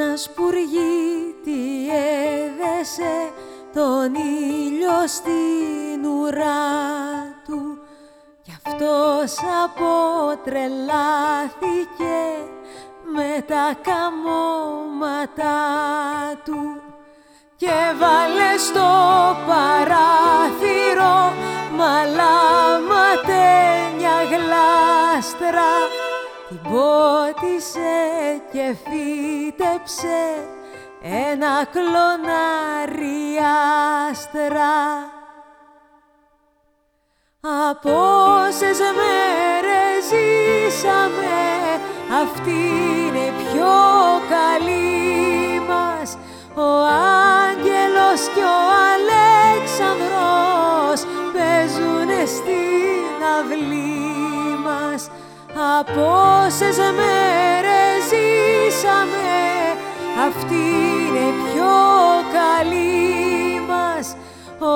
Ένας σπουργίτι έδεσε τον ήλιο στην ουρά του. Κι αυτός αποτρελάθηκε με τα καμώματα του. Και βάλε στο παράθυρο μαλάματένια γλάστρα την πότισε και φύτεψε ένα κλονάρι άστρα. Από όσες μέρες ζήσαμε αυτή είναι πιο καλή μας ο Άγγελος και ο Αλέξανδρος παίζουνε στην αυλή μας από όσες μέρες ζήσαμε αυτή είναι πιο καλή μας. Ο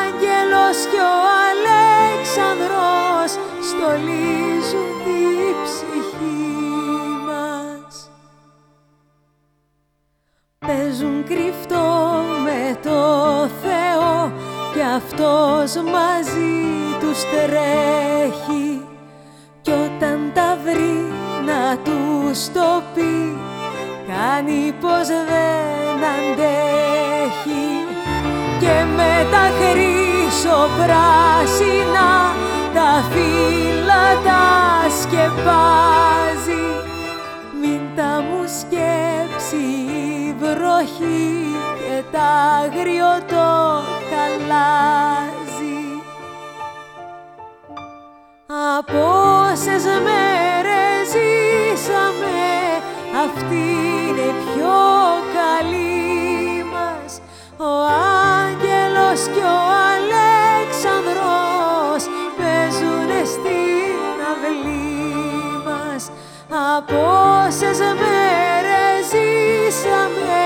Άγγελος και ο Αλέξανδρος στολίζουν την ψυχή μας. Παίζουν κρυφτό με το Θεό και αυτός μαζί τους τρέχει τους το πει κάνει πως δεν αντέχει. Και με τα χρυσοπράσινα τα φύλλα τα σκεπάζει. Μην τα μου σκέψει η βροχή και τα αγριο το χαλάζει από όσες μέρες ζήσαμε αυτή είναι πιο καλή μας. Ο Άγγελος και ο Αλέξανδρος παίζουνε στην αυλή μας. Από όσες μέρες ζήσαμε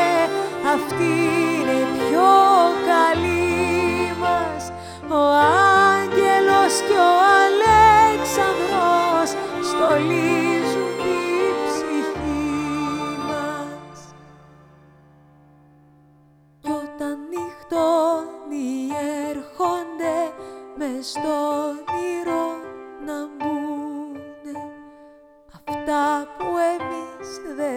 αυτή είναι πιο καλή μας. Ο Άγγελος και ο Αλέξανδρος στολίζουν just there.